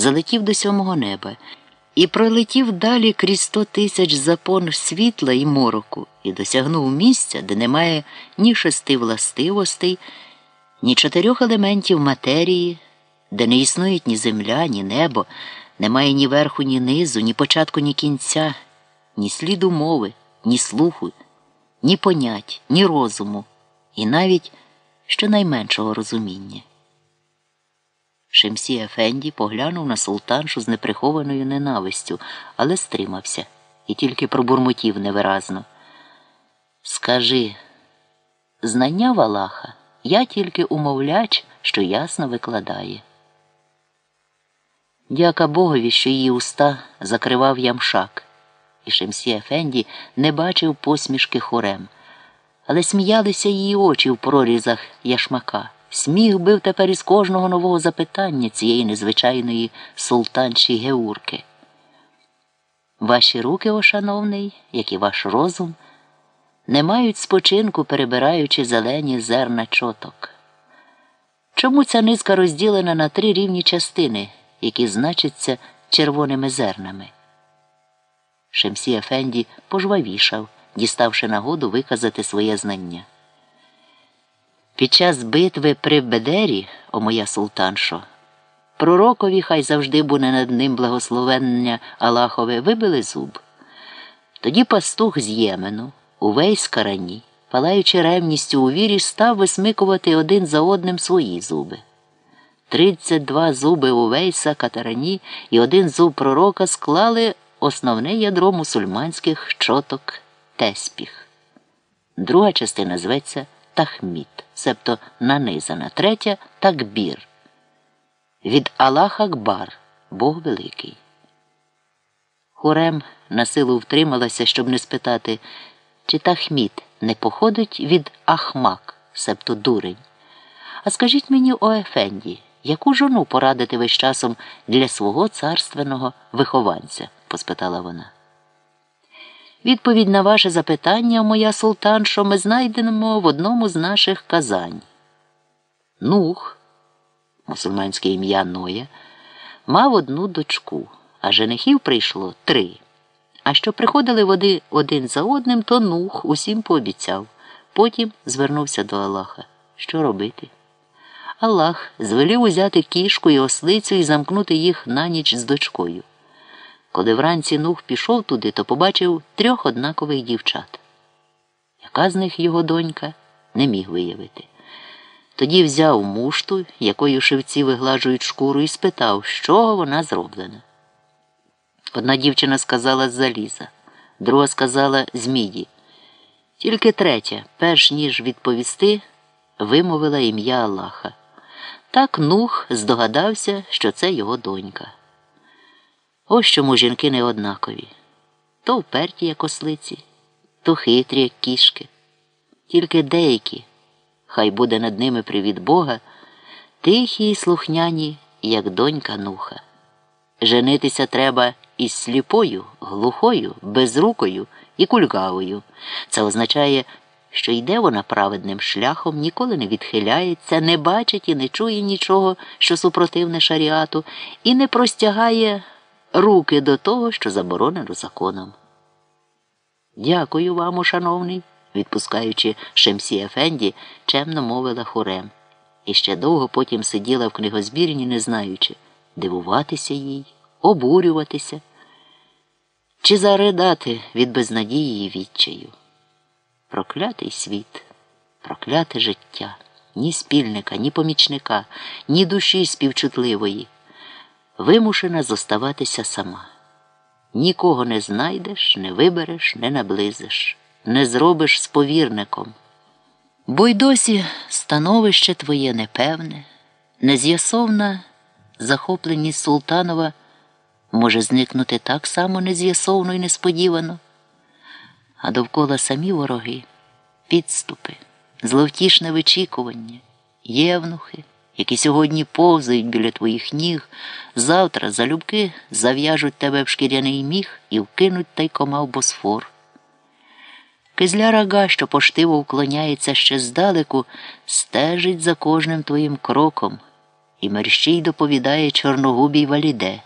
залетів до сьомого неба і пролетів далі крізь сто тисяч запон світла і мороку, і досягнув місця, де немає ні шести властивостей, ні чотирьох елементів матерії, де не існують ні земля, ні небо, немає ні верху, ні низу, ні початку, ні кінця, ні сліду мови, ні слуху, ні понять, ні розуму, і навіть щонайменшого розуміння. Шемсі Ефенді поглянув на султаншу з неприхованою ненавистю, але стримався і тільки пробурмотів невиразно. Скажи, знання в Аллаха я тільки умовляч, що ясно викладає. Дяка Богові, що її уста закривав ямшак, і Шемсі Ефенді не бачив посмішки хорем, але сміялися її очі в прорізах яшмака. Сміх бив тепер із кожного нового запитання цієї незвичайної султанші Геурки. Ваші руки, о як і ваш розум, не мають спочинку, перебираючи зелені зерна чоток. Чому ця низка розділена на три рівні частини, які значаться червоними зернами? Шемсі Ефенді пожвавішав, діставши нагоду виказати своє знання. Під час битви при Бедері, о моя султаншо, пророкові хай завжди буде над ним благословення Аллахове, вибили зуб. Тоді пастух з Ємену, увесь карані, палаючи ревністю у вірі, став висмикувати один за одним свої зуби. Тридцять два зуби Увейса, катарані і один зуб пророка склали основне ядро мусульманських чоток теспіх. Друга частина зветься тахміт, себто нанизана, третя такбір. Від Аллах Акбар, Бог Великий. Хурем на силу втрималася, щоб не спитати, чи тахміт не походить від Ахмак, себто дурень. А скажіть мені, о Ефенді, яку жону порадити весь часом для свого царственного вихованця? поспитала вона. Відповідь на ваше запитання, моя султаншо, ми знайдемо в одному з наших казань. Нух, мусульманське ім'я Ноя, мав одну дочку, а женихів прийшло три. А що приходили води один за одним, то Нух усім пообіцяв. Потім звернувся до Аллаха. Що робити? Аллах звелів узяти кішку і ослицю і замкнути їх на ніч з дочкою. Коли вранці Нух пішов туди, то побачив трьох однакових дівчат. Яка з них його донька, не міг виявити. Тоді взяв мушту, якою шивці вигладжують шкуру, і спитав, з чого вона зроблена. Одна дівчина сказала з заліза, друга сказала з міді. Тільки третя, перш ніж відповісти, вимовила ім'я Аллаха. Так Нух здогадався, що це його донька. Ось чому жінки не однакові. То вперті, як ослиці, то хитрі, як кішки. Тільки деякі, хай буде над ними привід Бога, тихі й слухняні, як донька нуха. Женитися треба із сліпою, глухою, безрукою і кульгавою. Це означає, що йде вона праведним шляхом, ніколи не відхиляється, не бачить і не чує нічого, що супротивне шаріату, і не простягає руки до того, що заборонено законом. Дякую вам, шановний, відпускаючи Шемсі Ефенді, чемно мовила хорем. І ще довго потім сиділа в книгозбірні, не знаючи, дивуватися їй, обурюватися чи заридати від безнадії і відчаю. Проклятий світ, прокляте життя, ні спільника, ні помічника, ні душі співчутливої вимушена зоставатися сама. Нікого не знайдеш, не вибереш, не наблизиш, не зробиш сповірником. Бо й досі становище твоє непевне, нез'ясовна захопленість Султанова може зникнути так само нез'ясовно і несподівано, а довкола самі вороги, підступи, зловтішне вичікування, євнухи які сьогодні повзають біля твоїх ніг, завтра залюбки зав'яжуть тебе в шкіряний міг і вкинуть тайкома в босфор. Кизля рага, що поштиво вклоняється ще здалеку, стежить за кожним твоїм кроком І мерщій доповідає чорногубій валіде.